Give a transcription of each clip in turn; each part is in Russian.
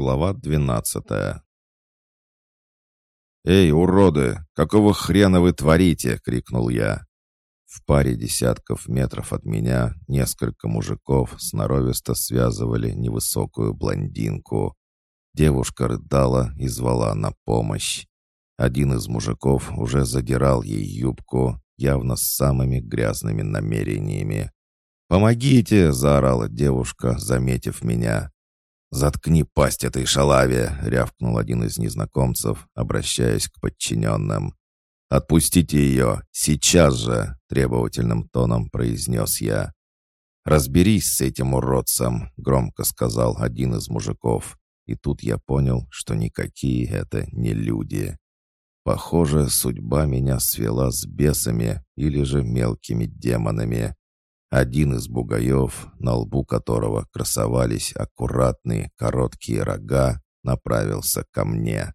Глава двенадцатая. «Эй, уроды! Какого хрена вы творите?» — крикнул я. В паре десятков метров от меня несколько мужиков сноровисто связывали невысокую блондинку. Девушка рыдала и звала на помощь. Один из мужиков уже задирал ей юбку, явно с самыми грязными намерениями. «Помогите!» — заорала девушка, заметив меня. «Заткни пасть этой шалаве!» — рявкнул один из незнакомцев, обращаясь к подчиненным. «Отпустите ее! Сейчас же!» — требовательным тоном произнес я. «Разберись с этим уродцем!» — громко сказал один из мужиков. И тут я понял, что никакие это не люди. Похоже, судьба меня свела с бесами или же мелкими демонами. Один из бугаев, на лбу которого красовались аккуратные короткие рога, направился ко мне.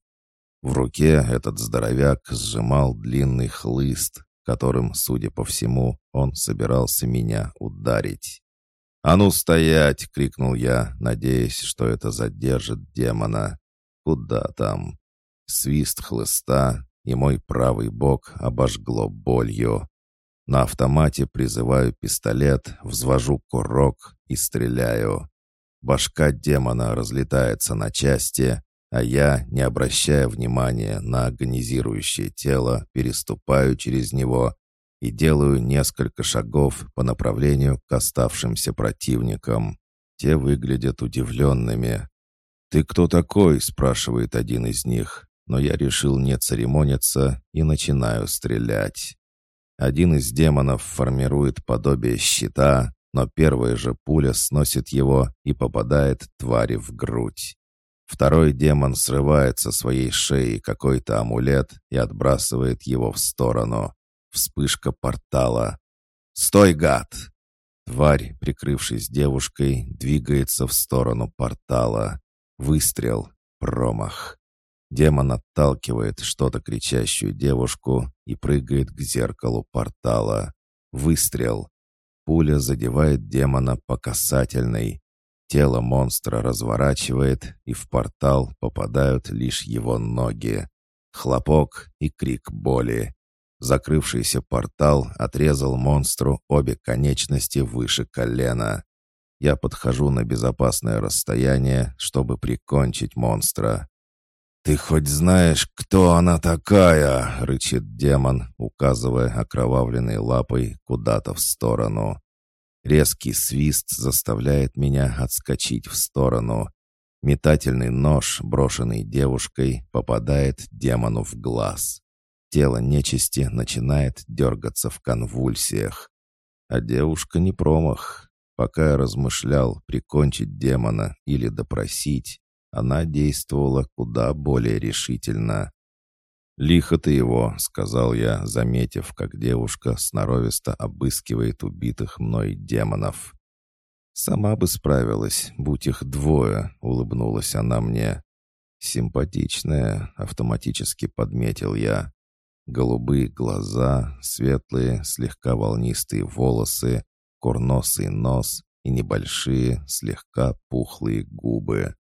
В руке этот здоровяк сжимал длинный хлыст, которым, судя по всему, он собирался меня ударить. «А ну стоять!» — крикнул я, надеясь, что это задержит демона. «Куда там?» Свист хлыста, и мой правый бок обожгло болью. На автомате призываю пистолет, взвожу курок и стреляю. Башка демона разлетается на части, а я, не обращая внимания на агонизирующее тело, переступаю через него и делаю несколько шагов по направлению к оставшимся противникам. Те выглядят удивленными. «Ты кто такой?» — спрашивает один из них, но я решил не церемониться и начинаю стрелять. Один из демонов формирует подобие щита, но первая же пуля сносит его и попадает твари в грудь. Второй демон срывает со своей шеи какой-то амулет и отбрасывает его в сторону. Вспышка портала. «Стой, гад!» Тварь, прикрывшись девушкой, двигается в сторону портала. Выстрел. Промах. Демон отталкивает что-то кричащую девушку и прыгает к зеркалу портала. Выстрел. Пуля задевает демона по касательной. Тело монстра разворачивает, и в портал попадают лишь его ноги. Хлопок и крик боли. Закрывшийся портал отрезал монстру обе конечности выше колена. Я подхожу на безопасное расстояние, чтобы прикончить монстра. «Ты хоть знаешь, кто она такая?» — рычит демон, указывая окровавленной лапой куда-то в сторону. Резкий свист заставляет меня отскочить в сторону. Метательный нож, брошенный девушкой, попадает демону в глаз. Тело нечисти начинает дергаться в конвульсиях. А девушка не промах. Пока я размышлял, прикончить демона или допросить, она действовала куда более решительно. «Лихо ты его», — сказал я, заметив, как девушка сноровисто обыскивает убитых мной демонов. «Сама бы справилась, будь их двое», — улыбнулась она мне. «Симпатичная», — автоматически подметил я. Голубые глаза, светлые, слегка волнистые волосы, курносый нос и небольшие, слегка пухлые губы.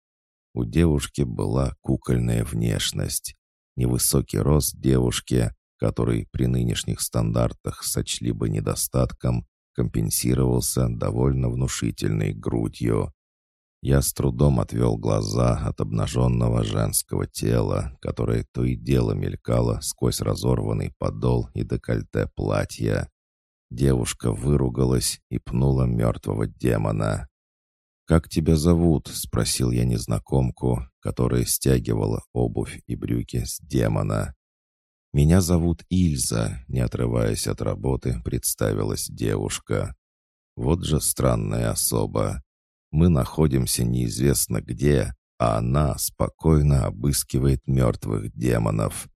У девушки была кукольная внешность. Невысокий рост девушки, который при нынешних стандартах сочли бы недостатком, компенсировался довольно внушительной грудью. Я с трудом отвел глаза от обнаженного женского тела, которое то и дело мелькало сквозь разорванный подол и декольте платья. Девушка выругалась и пнула мертвого демона. «Как тебя зовут?» — спросил я незнакомку, которая стягивала обувь и брюки с демона. «Меня зовут Ильза», — не отрываясь от работы, представилась девушка. «Вот же странная особа. Мы находимся неизвестно где, а она спокойно обыскивает мертвых демонов.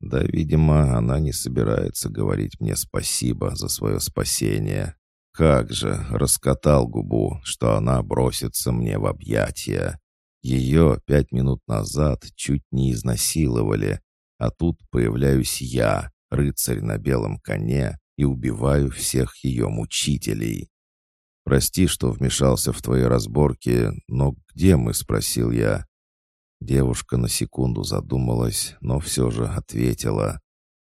Да, видимо, она не собирается говорить мне спасибо за свое спасение. Как же, раскатал губу, что она бросится мне в объятия. Ее пять минут назад чуть не изнасиловали, а тут появляюсь я, рыцарь на белом коне, и убиваю всех ее мучителей. «Прости, что вмешался в твои разборки, но где мы?» — спросил я. Девушка на секунду задумалась, но все же ответила.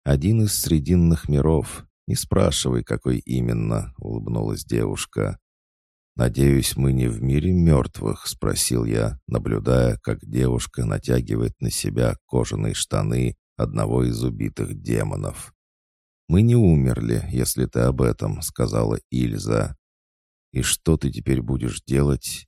«Один из срединных миров. Не спрашивай, какой именно», — улыбнулась девушка. «Надеюсь, мы не в мире мертвых?» — спросил я, наблюдая, как девушка натягивает на себя кожаные штаны одного из убитых демонов. «Мы не умерли, если ты об этом», — сказала Ильза. «И что ты теперь будешь делать?»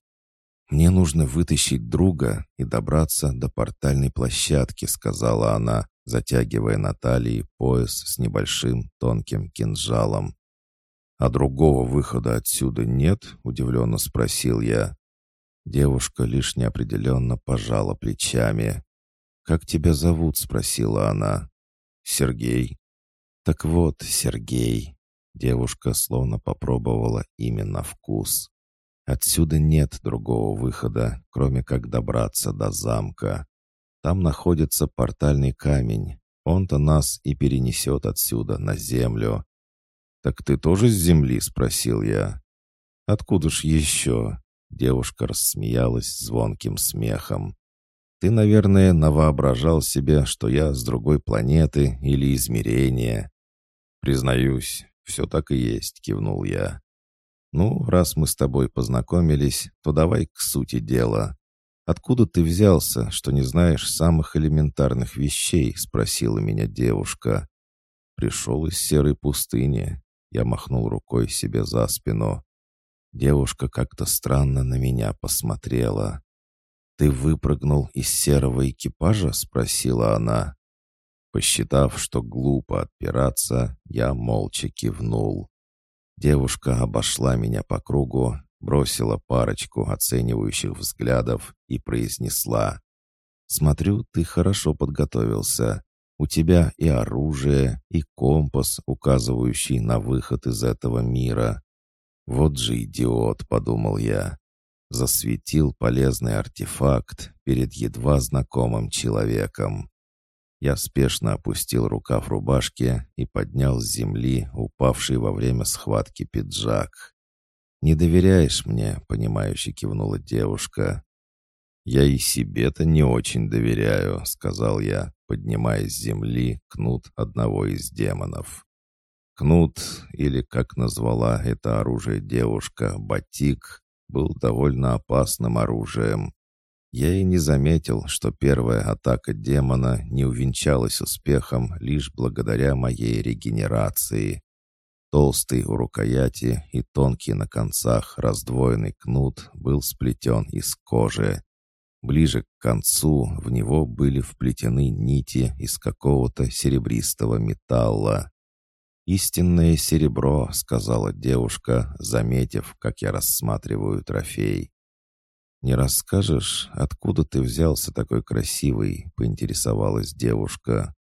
«Мне нужно вытащить друга и добраться до портальной площадки», — сказала она, затягивая на талии пояс с небольшим тонким кинжалом. «А другого выхода отсюда нет?» — удивленно спросил я. Девушка лишь неопределенно пожала плечами. «Как тебя зовут?» — спросила она. «Сергей». «Так вот, Сергей». Девушка словно попробовала именно вкус. Отсюда нет другого выхода, кроме как добраться до замка. Там находится портальный камень. Он-то нас и перенесет отсюда на землю. «Так ты тоже с земли?» — спросил я. «Откуда ж еще?» — девушка рассмеялась звонким смехом. «Ты, наверное, навоображал себе, что я с другой планеты или измерения». «Признаюсь, все так и есть», — кивнул я. «Ну, раз мы с тобой познакомились, то давай к сути дела. Откуда ты взялся, что не знаешь самых элементарных вещей?» — спросила меня девушка. «Пришел из серой пустыни». Я махнул рукой себе за спину. Девушка как-то странно на меня посмотрела. «Ты выпрыгнул из серого экипажа?» — спросила она. Посчитав, что глупо отпираться, я молча кивнул. Девушка обошла меня по кругу, бросила парочку оценивающих взглядов и произнесла. «Смотрю, ты хорошо подготовился. У тебя и оружие, и компас, указывающий на выход из этого мира. Вот же идиот, подумал я. Засветил полезный артефакт перед едва знакомым человеком. Я спешно опустил рукав рубашки и поднял с земли упавший во время схватки пиджак. «Не доверяешь мне?» — понимающе кивнула девушка. «Я и себе-то не очень доверяю», — сказал я, поднимая с земли кнут одного из демонов. Кнут, или, как назвала это оружие девушка, батик, был довольно опасным оружием, я и не заметил, что первая атака демона не увенчалась успехом лишь благодаря моей регенерации. Толстый у рукояти и тонкий на концах раздвоенный кнут был сплетен из кожи. Ближе к концу в него были вплетены нити из какого-то серебристого металла. «Истинное серебро», — сказала девушка, заметив, как я рассматриваю трофей. «Не расскажешь, откуда ты взялся такой красивый?» — поинтересовалась девушка.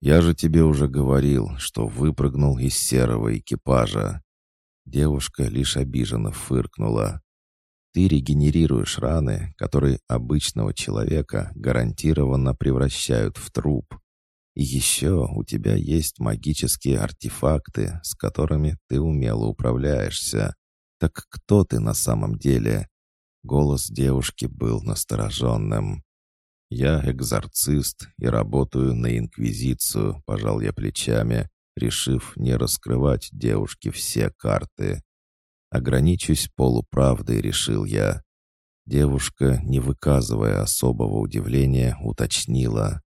«Я же тебе уже говорил, что выпрыгнул из серого экипажа». Девушка лишь обиженно фыркнула. «Ты регенерируешь раны, которые обычного человека гарантированно превращают в труп. И еще у тебя есть магические артефакты, с которыми ты умело управляешься. Так кто ты на самом деле?» Голос девушки был настороженным. «Я экзорцист и работаю на Инквизицию», — пожал я плечами, решив не раскрывать девушке все карты. «Ограничусь полуправдой», — решил я. Девушка, не выказывая особого удивления, уточнила.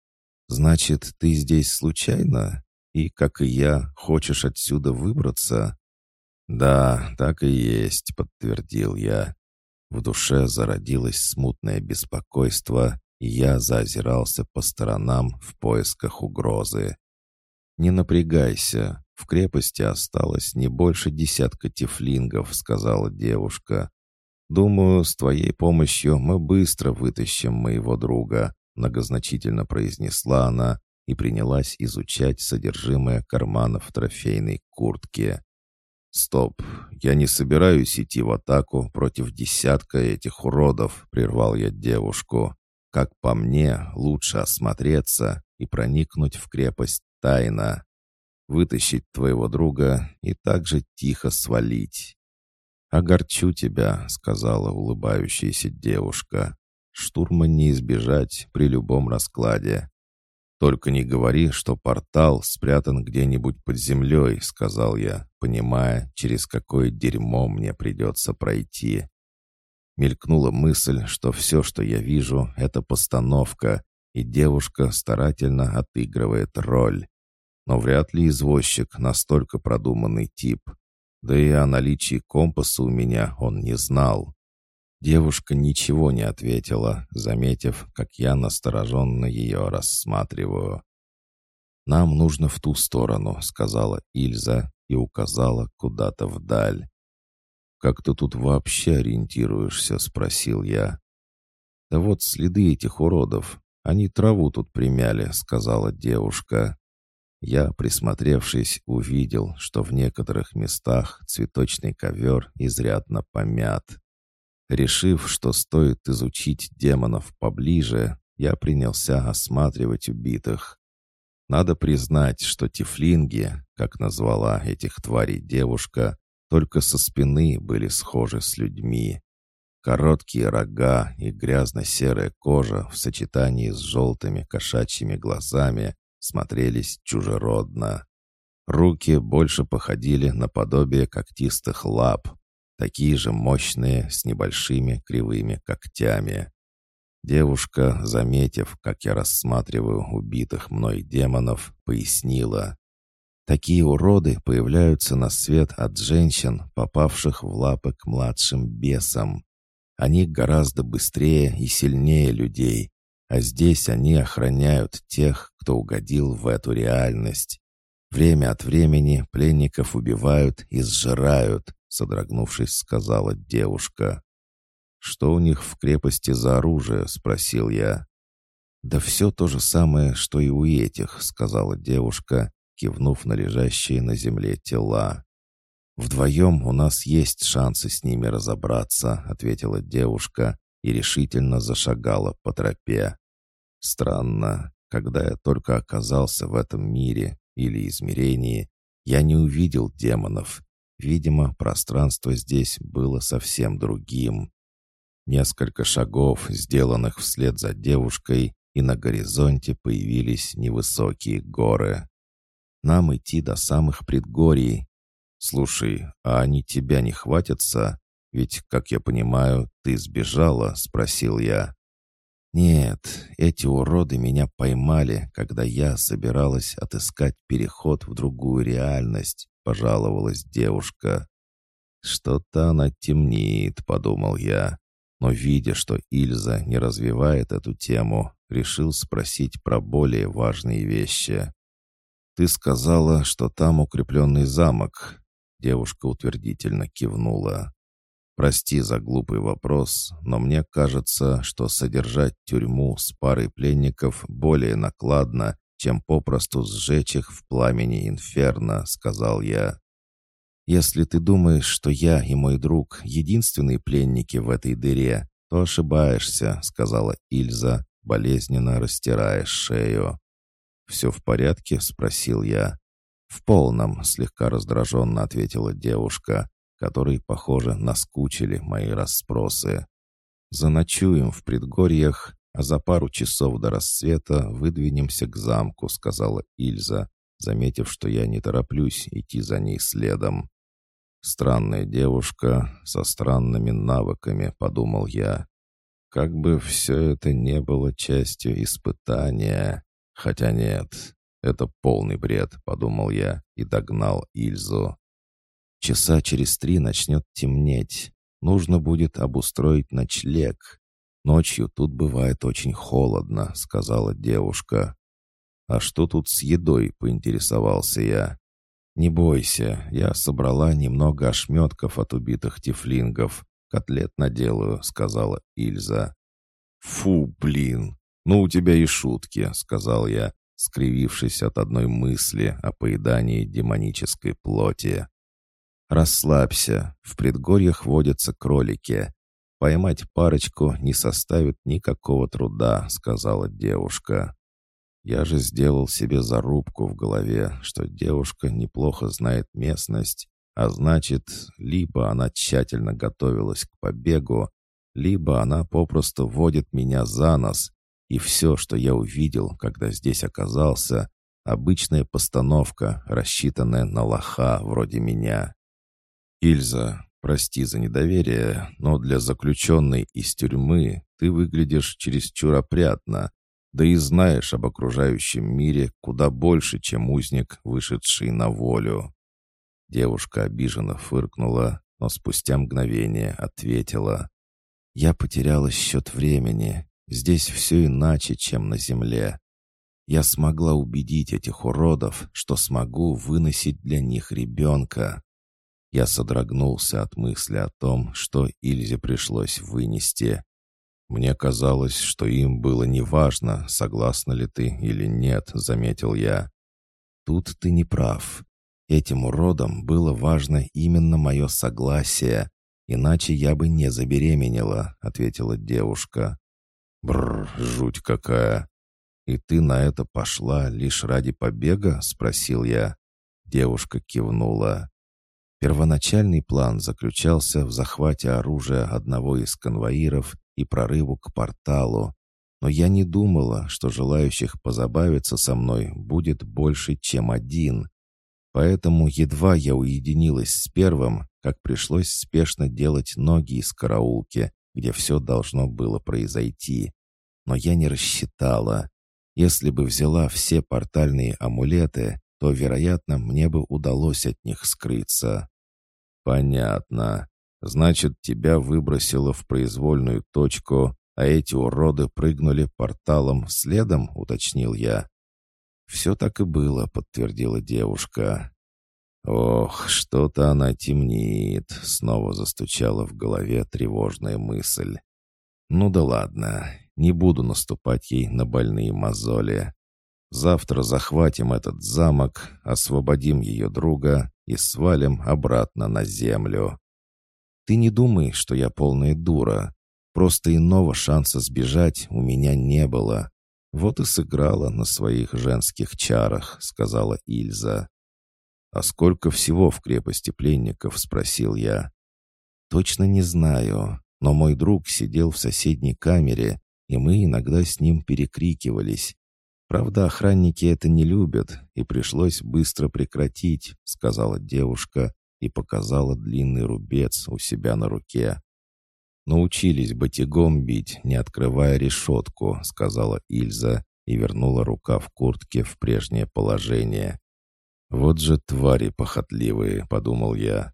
«Значит, ты здесь случайно? И, как и я, хочешь отсюда выбраться?» «Да, так и есть», — подтвердил я. В душе зародилось смутное беспокойство, я заозирался по сторонам в поисках угрозы. «Не напрягайся, в крепости осталось не больше десятка тифлингов», — сказала девушка. «Думаю, с твоей помощью мы быстро вытащим моего друга», — многозначительно произнесла она и принялась изучать содержимое карманов трофейной куртки. «Стоп, я не собираюсь идти в атаку против десятка этих уродов», — прервал я девушку. «Как по мне, лучше осмотреться и проникнуть в крепость тайно, вытащить твоего друга и также тихо свалить». «Огорчу тебя», — сказала улыбающаяся девушка. Штурма не избежать при любом раскладе. «Только не говори, что портал спрятан где-нибудь под землей», — сказал я, понимая, через какое дерьмо мне придется пройти. Мелькнула мысль, что все, что я вижу, — это постановка, и девушка старательно отыгрывает роль. Но вряд ли извозчик настолько продуманный тип. Да и о наличии компаса у меня он не знал. Девушка ничего не ответила, заметив, как я настороженно ее рассматриваю. «Нам нужно в ту сторону», — сказала Ильза и указала куда-то вдаль. «Как ты тут вообще ориентируешься?» — спросил я. «Да вот следы этих уродов. Они траву тут примяли», — сказала девушка. Я, присмотревшись, увидел, что в некоторых местах цветочный ковер изрядно помят. Решив, что стоит изучить демонов поближе, я принялся осматривать убитых. Надо признать, что тифлинги, как назвала этих тварей девушка, только со спины были схожи с людьми. Короткие рога и грязно-серая кожа в сочетании с желтыми кошачьими глазами смотрелись чужеродно. Руки больше походили на подобие когтистых лап, такие же мощные, с небольшими кривыми когтями. Девушка, заметив, как я рассматриваю убитых мной демонов, пояснила. Такие уроды появляются на свет от женщин, попавших в лапы к младшим бесам. Они гораздо быстрее и сильнее людей, а здесь они охраняют тех, кто угодил в эту реальность. Время от времени пленников убивают и сжирают, содрогнувшись, сказала девушка. «Что у них в крепости за оружие?» — спросил я. «Да все то же самое, что и у этих», — сказала девушка, кивнув на лежащие на земле тела. «Вдвоем у нас есть шансы с ними разобраться», — ответила девушка и решительно зашагала по тропе. «Странно, когда я только оказался в этом мире или измерении, я не увидел демонов, Видимо, пространство здесь было совсем другим. Несколько шагов, сделанных вслед за девушкой, и на горизонте появились невысокие горы. Нам идти до самых предгорий. Слушай, а они тебя не хватятся? Ведь, как я понимаю, ты сбежала, спросил я. Нет, эти уроды меня поймали, когда я собиралась отыскать переход в другую реальность. — пожаловалась девушка. «Что-то она темнеет», — подумал я. Но, видя, что Ильза не развивает эту тему, решил спросить про более важные вещи. «Ты сказала, что там укрепленный замок?» Девушка утвердительно кивнула. «Прости за глупый вопрос, но мне кажется, что содержать тюрьму с парой пленников более накладно, чем попросту сжечь их в пламени инферно», — сказал я. «Если ты думаешь, что я и мой друг — единственные пленники в этой дыре, то ошибаешься», — сказала Ильза, болезненно растирая шею. «Все в порядке?» — спросил я. «В полном», — слегка раздраженно ответила девушка, которой, похоже, наскучили мои расспросы. «Заночуем в предгорьях, а за пару часов до рассвета выдвинемся к замку», — сказала Ильза, заметив, что я не тороплюсь идти за ней следом. «Странная девушка со странными навыками», — подумал я. «Как бы все это не было частью испытания. Хотя нет, это полный бред», — подумал я и догнал Ильзу. «Часа через три начнет темнеть. Нужно будет обустроить ночлег. «Ночью тут бывает очень холодно», — сказала девушка. «А что тут с едой?» — поинтересовался я. «Не бойся, я собрала немного ошметков от убитых тифлингов. Котлет наделаю», — сказала Ильза. «Фу, блин! Ну у тебя и шутки», — сказал я, скривившись от одной мысли о поедании демонической плоти. «Расслабься, в предгорьях водятся кролики. «Поймать парочку не составит никакого труда», — сказала девушка. Я же сделал себе зарубку в голове, что девушка неплохо знает местность, а значит, либо она тщательно готовилась к побегу, либо она попросту водит меня за нос, и все, что я увидел, когда здесь оказался, обычная постановка, рассчитанная на лоха вроде меня. «Ильза, прости за недоверие, но для заключенной из тюрьмы ты выглядишь чересчур опрятно, да и знаешь об окружающем мире куда больше, чем узник, вышедший на волю». Девушка обиженно фыркнула, но спустя мгновение ответила. «Я потеряла счет времени. Здесь все иначе, чем на земле. Я смогла убедить этих уродов, что смогу выносить для них ребенка. Я содрогнулся от мысли о том, что Ильзе пришлось вынести. «Мне казалось, что им было неважно, согласна ли ты или нет», — заметил я. «Тут ты не прав. Этим уродам было важно именно мое согласие, иначе я бы не забеременела», — ответила девушка. «Бррр, жуть какая! И ты на это пошла лишь ради побега?» — спросил я. Девушка кивнула. Первоначальный план заключался в захвате оружия одного из конвоиров и прорыву к порталу. Но я не думала, что желающих позабавиться со мной будет больше, чем один. Поэтому едва я уединилась с первым, как пришлось спешно делать ноги из караулки, где все должно было произойти. Но я не рассчитала. Если бы взяла все портальные амулеты, то, вероятно, мне бы удалось от них скрыться. «Понятно. Значит, тебя выбросило в произвольную точку, а эти уроды прыгнули порталом следом, уточнил я. «Все так и было», — подтвердила девушка. «Ох, что-то она темнит», — снова застучала в голове тревожная мысль. «Ну да ладно, не буду наступать ей на больные мозоли. Завтра захватим этот замок, освободим ее друга и свалим обратно на землю. Ты не думай, что я полная дура. Просто иного шанса сбежать у меня не было. Вот и сыграла на своих женских чарах», — сказала Ильза. «А сколько всего в крепости пленников?» — спросил я. «Точно не знаю, но мой друг сидел в соседней камере, и мы иногда с ним перекрикивались. Правда, охранники это не любят, и пришлось быстро прекратить», — сказала девушка и показала длинный рубец у себя на руке. «Научились батягом бить, не открывая решетку», — сказала Ильза и вернула рука в куртке в прежнее положение. «Вот же твари похотливые», — подумал я.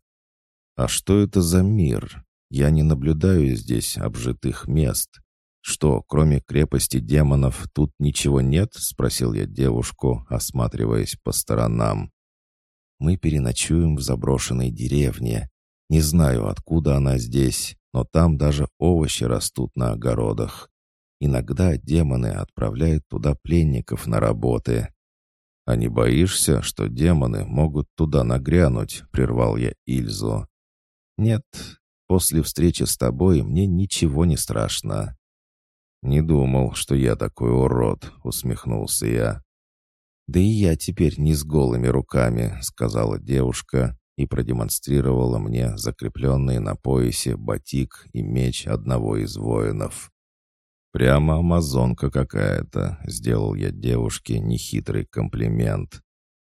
«А что это за мир? Я не наблюдаю здесь обжитых мест. Что, кроме крепости демонов, тут ничего нет?» — спросил я девушку, осматриваясь по сторонам. «Мы переночуем в заброшенной деревне. Не знаю, откуда она здесь, но там даже овощи растут на огородах. Иногда демоны отправляют туда пленников на работы. «А не боишься, что демоны могут туда нагрянуть?» — прервал я Ильзу. «Нет, после встречи с тобой мне ничего не страшно». «Не думал, что я такой урод», — усмехнулся я. «Да и я теперь не с голыми руками», — сказала девушка и продемонстрировала мне закрепленные на поясе батик и меч одного из воинов. «Прямо амазонка какая-то», — сделал я девушке нехитрый комплимент.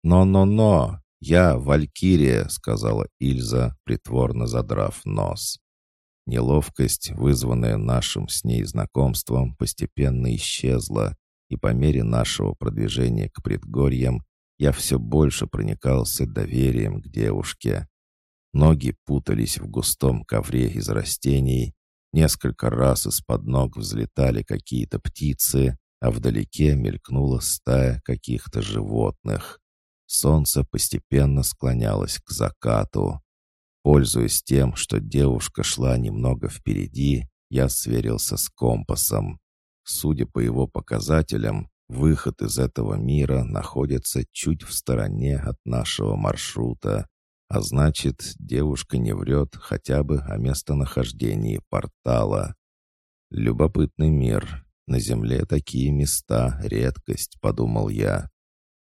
«Но-но-но! Я Валькирия», — сказала Ильза, притворно задрав нос. Неловкость, вызванная нашим с ней знакомством, постепенно исчезла, и по мере нашего продвижения к предгорьям я все больше проникался доверием к девушке. Ноги путались в густом ковре из растений, Несколько раз из-под ног взлетали какие-то птицы, а вдалеке мелькнула стая каких-то животных. Солнце постепенно склонялось к закату. Пользуясь тем, что девушка шла немного впереди, я сверился с компасом. Судя по его показателям, выход из этого мира находится чуть в стороне от нашего маршрута. А значит, девушка не врет хотя бы о местонахождении портала. Любопытный мир. На Земле такие места — редкость, подумал я.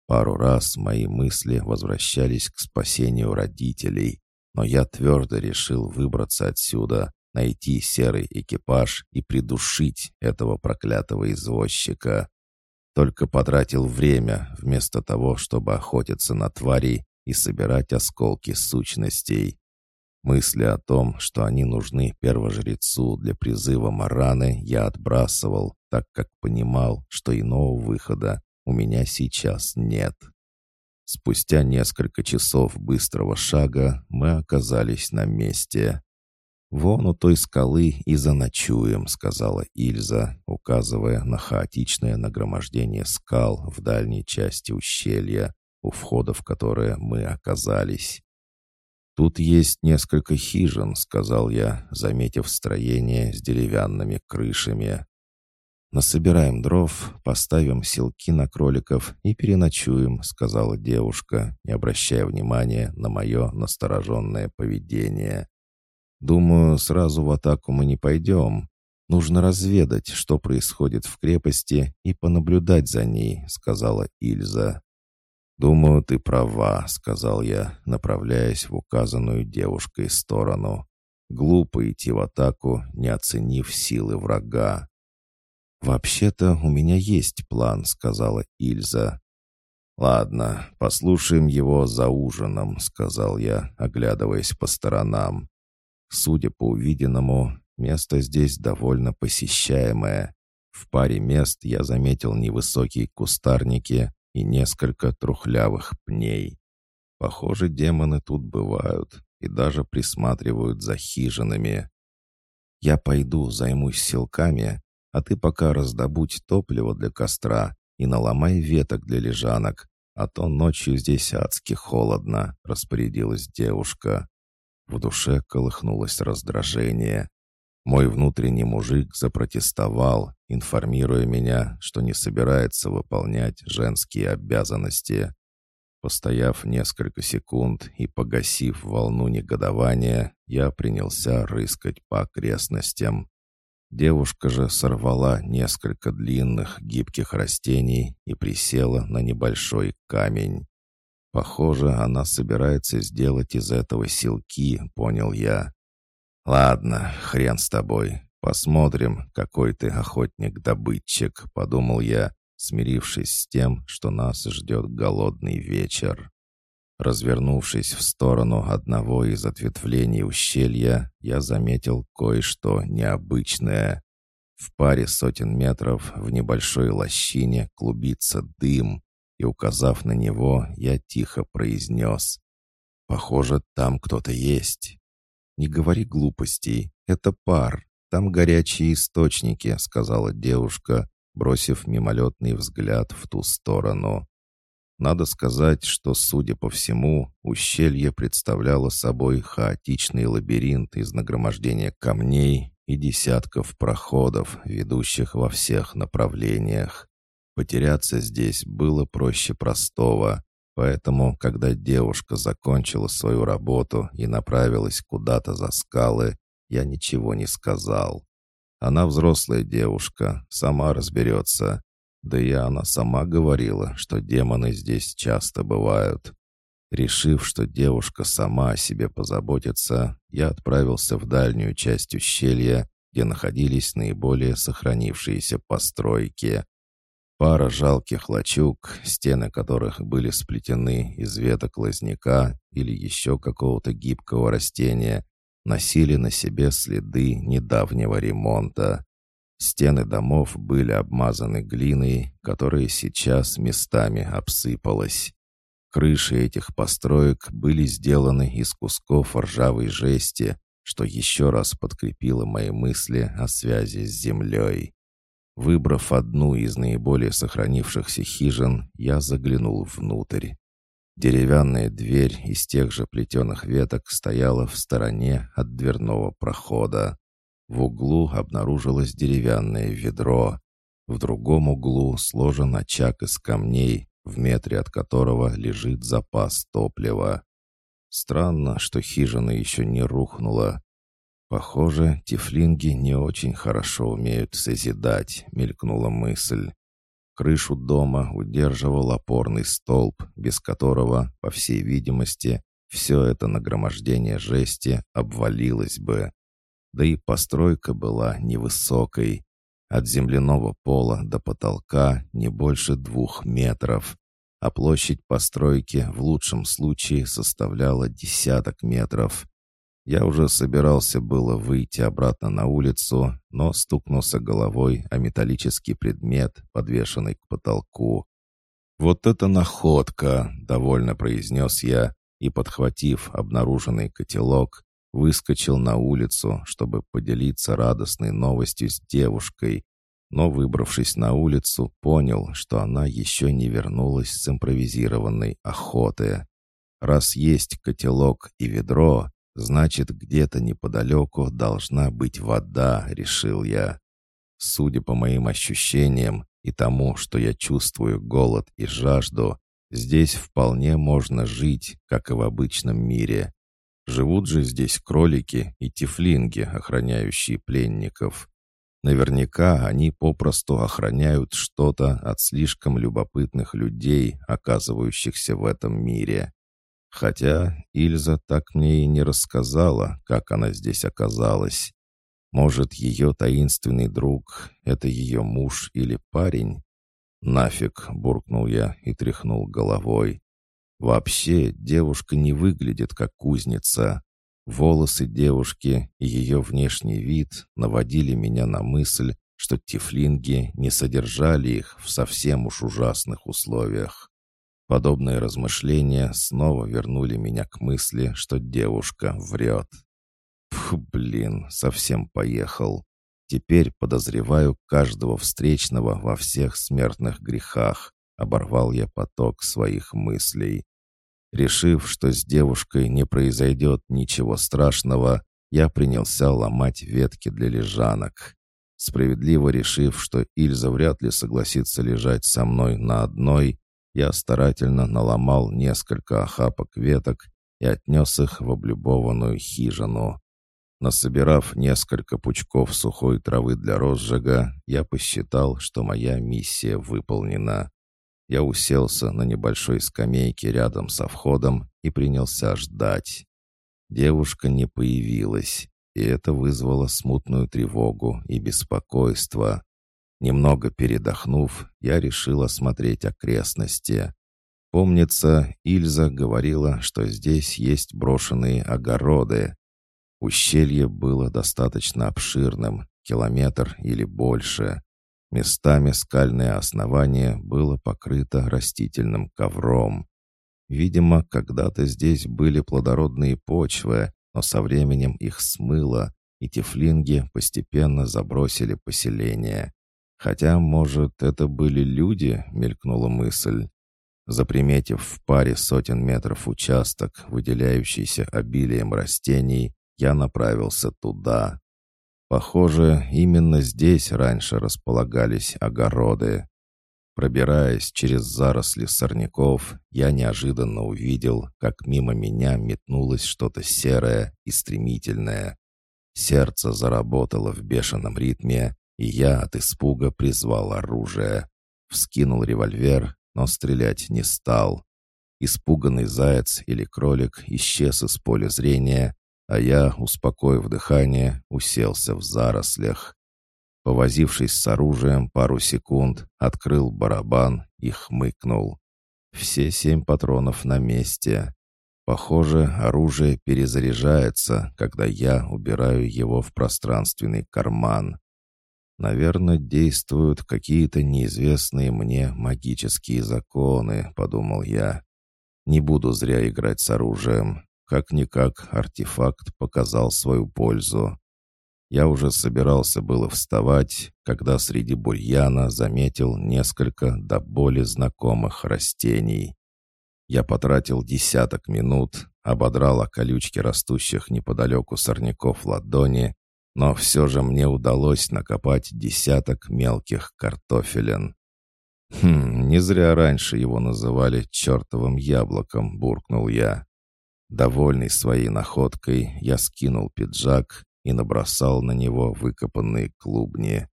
Пару раз мои мысли возвращались к спасению родителей, но я твердо решил выбраться отсюда, найти серый экипаж и придушить этого проклятого извозчика. Только потратил время вместо того, чтобы охотиться на тварей и собирать осколки сущностей. Мысли о том, что они нужны первожрецу для призыва Мараны, я отбрасывал, так как понимал, что иного выхода у меня сейчас нет. Спустя несколько часов быстрого шага мы оказались на месте. «Вон у той скалы и заночуем», — сказала Ильза, указывая на хаотичное нагромождение скал в дальней части ущелья, у входа в которое мы оказались. «Тут есть несколько хижин», — сказал я, заметив строение с деревянными крышами. «Насобираем дров, поставим селки на кроликов и переночуем», — сказала девушка, не обращая внимания на мое настороженное поведение. Думаю, сразу в атаку мы не пойдем. Нужно разведать, что происходит в крепости, и понаблюдать за ней», — сказала Ильза. «Думаю, ты права», — сказал я, направляясь в указанную девушкой сторону. «Глупо идти в атаку, не оценив силы врага». «Вообще-то у меня есть план», — сказала Ильза. «Ладно, послушаем его за ужином», — сказал я, оглядываясь по сторонам. Судя по увиденному, место здесь довольно посещаемое. В паре мест я заметил невысокие кустарники и несколько трухлявых пней. Похоже, демоны тут бывают и даже присматривают за хижинами. Я пойду займусь селками, а ты пока раздобудь топливо для костра и наломай веток для лежанок, а то ночью здесь адски холодно», — распорядилась девушка. В душе колыхнулось раздражение. Мой внутренний мужик запротестовал, информируя меня, что не собирается выполнять женские обязанности. Постояв несколько секунд и погасив волну негодования, я принялся рыскать по окрестностям. Девушка же сорвала несколько длинных гибких растений и присела на небольшой камень. Похоже, она собирается сделать из этого силки, понял я. Ладно, хрен с тобой. Посмотрим, какой ты охотник-добытчик, подумал я, смирившись с тем, что нас ждет голодный вечер. Развернувшись в сторону одного из ответвлений ущелья, я заметил кое-что необычное. В паре сотен метров в небольшой лощине клубится дым, и, указав на него, я тихо произнес. «Похоже, там кто-то есть». «Не говори глупостей, это пар, там горячие источники», — сказала девушка, бросив мимолетный взгляд в ту сторону. Надо сказать, что, судя по всему, ущелье представляло собой хаотичный лабиринт из нагромождения камней и десятков проходов, ведущих во всех направлениях. Потеряться здесь было проще простого, поэтому, когда девушка закончила свою работу и направилась куда-то за скалы, я ничего не сказал. Она взрослая девушка, сама разберется. Да и она сама говорила, что демоны здесь часто бывают. Решив, что девушка сама о себе позаботится, я отправился в дальнюю часть ущелья, где находились наиболее сохранившиеся постройки. Пара жалких лачуг, стены которых были сплетены из веток лозняка или еще какого-то гибкого растения, носили на себе следы недавнего ремонта. Стены домов были обмазаны глиной, которая сейчас местами обсыпалась. Крыши этих построек были сделаны из кусков ржавой жести, что еще раз подкрепило мои мысли о связи с землей. Выбрав одну из наиболее сохранившихся хижин, я заглянул внутрь. Деревянная дверь из тех же плетеных веток стояла в стороне от дверного прохода. В углу обнаружилось деревянное ведро. В другом углу сложен очаг из камней, в метре от которого лежит запас топлива. Странно, что хижина еще не рухнула. «Похоже, тифлинги не очень хорошо умеют созидать», — мелькнула мысль. Крышу дома удерживал опорный столб, без которого, по всей видимости, все это нагромождение жести обвалилось бы. Да и постройка была невысокой. От земляного пола до потолка не больше двух метров, а площадь постройки в лучшем случае составляла десяток метров. Я уже собирался было выйти обратно на улицу, но стукнулся головой о металлический предмет, подвешенный к потолку. «Вот это находка!» — довольно произнес я и, подхватив обнаруженный котелок, выскочил на улицу, чтобы поделиться радостной новостью с девушкой, но, выбравшись на улицу, понял, что она еще не вернулась с импровизированной охоты. Раз есть котелок и ведро, Значит, где-то неподалеку должна быть вода, решил я. Судя по моим ощущениям и тому, что я чувствую голод и жажду, здесь вполне можно жить, как и в обычном мире. Живут же здесь кролики и тифлинги, охраняющие пленников. Наверняка они попросту охраняют что-то от слишком любопытных людей, оказывающихся в этом мире. Хотя Ильза так мне и не рассказала, как она здесь оказалась. Может, ее таинственный друг — это ее муж или парень? «Нафиг!» — буркнул я и тряхнул головой. «Вообще девушка не выглядит как кузница. Волосы девушки и ее внешний вид наводили меня на мысль, что тифлинги не содержали их в совсем уж ужасных условиях. Подобные размышления снова вернули меня к мысли, что девушка врет. Фу, блин, совсем поехал. Теперь подозреваю каждого встречного во всех смертных грехах. Оборвал я поток своих мыслей. Решив, что с девушкой не произойдет ничего страшного, я принялся ломать ветки для лежанок. Справедливо решив, что Ильза вряд ли согласится лежать со мной на одной, я старательно наломал несколько охапок веток и отнес их в облюбованную хижину. Насобирав несколько пучков сухой травы для розжига, я посчитал, что моя миссия выполнена. Я уселся на небольшой скамейке рядом со входом и принялся ждать. Девушка не появилась, и это вызвало смутную тревогу и беспокойство. Немного передохнув, я решил осмотреть окрестности. Помнится, Ильза говорила, что здесь есть брошенные огороды. Ущелье было достаточно обширным, километр или больше. Местами скальное основание было покрыто растительным ковром. Видимо, когда-то здесь были плодородные почвы, но со временем их смыло, и тифлинги постепенно забросили поселение. Хотя, может, это были люди, мелькнула мысль. Заприметив в паре сотен метров участок, выделяющийся обилием растений, я направился туда. Похоже, именно здесь раньше располагались огороды. Пробираясь через заросли сорняков, я неожиданно увидел, как мимо меня метнулось что-то серое и стремительное. Сердце заработало в бешеном ритме, и я от испуга призвал оружие. Вскинул револьвер, но стрелять не стал. Испуганный заяц или кролик исчез из поля зрения, а я, успокоив дыхание, уселся в зарослях. Повозившись с оружием пару секунд, открыл барабан и хмыкнул. Все семь патронов на месте. Похоже, оружие перезаряжается, когда я убираю его в пространственный карман. Наверное, действуют какие-то неизвестные мне магические законы, подумал я. Не буду зря играть с оружием. Как-никак артефакт показал свою пользу. Я уже собирался было вставать, когда среди бурьяна заметил несколько до боли знакомых растений. Я потратил десяток минут, ободрал о колючке растущих неподалеку сорняков ладони но все же мне удалось накопать десяток мелких картофелин. «Хм, не зря раньше его называли чертовым яблоком», — буркнул я. Довольный своей находкой, я скинул пиджак и набросал на него выкопанные клубни.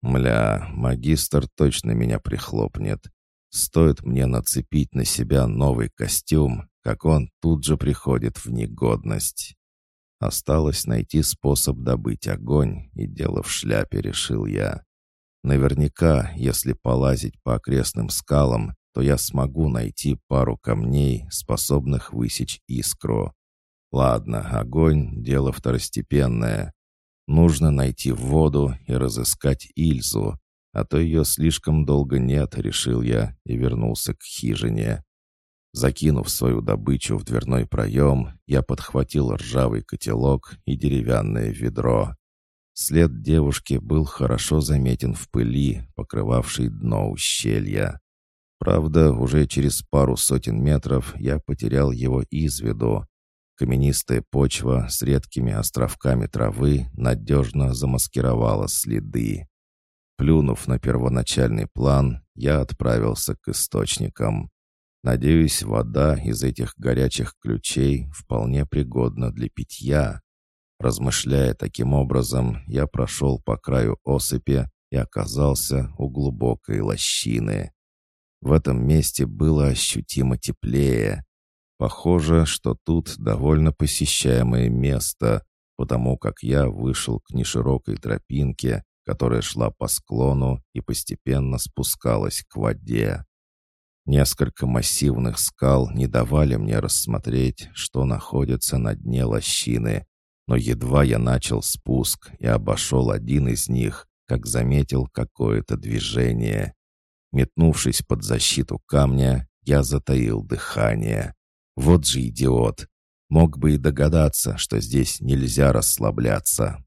Мля, магистр точно меня прихлопнет. Стоит мне нацепить на себя новый костюм, как он тут же приходит в негодность. Осталось найти способ добыть огонь, и дело в шляпе, решил я. Наверняка, если полазить по окрестным скалам, то я смогу найти пару камней, способных высечь искру. Ладно, огонь — дело второстепенное. Нужно найти воду и разыскать Ильзу, а то ее слишком долго нет, решил я и вернулся к хижине. Закинув свою добычу в дверной проем, я подхватил ржавый котелок и деревянное ведро. След девушки был хорошо заметен в пыли, покрывавшей дно ущелья. Правда, уже через пару сотен метров я потерял его из виду. Каменистая почва с редкими островками травы надежно замаскировала следы. Плюнув на первоначальный план, я отправился к источникам. Надеюсь, вода из этих горячих ключей вполне пригодна для питья. Размышляя таким образом, я прошел по краю осыпи и оказался у глубокой лощины. В этом месте было ощутимо теплее. Похоже, что тут довольно посещаемое место, потому как я вышел к неширокой тропинке, которая шла по склону и постепенно спускалась к воде. Несколько массивных скал не давали мне рассмотреть, что находится на дне лощины, но едва я начал спуск и обошел один из них, как заметил какое-то движение. Метнувшись под защиту камня, я затаил дыхание. Вот же идиот! Мог бы и догадаться, что здесь нельзя расслабляться.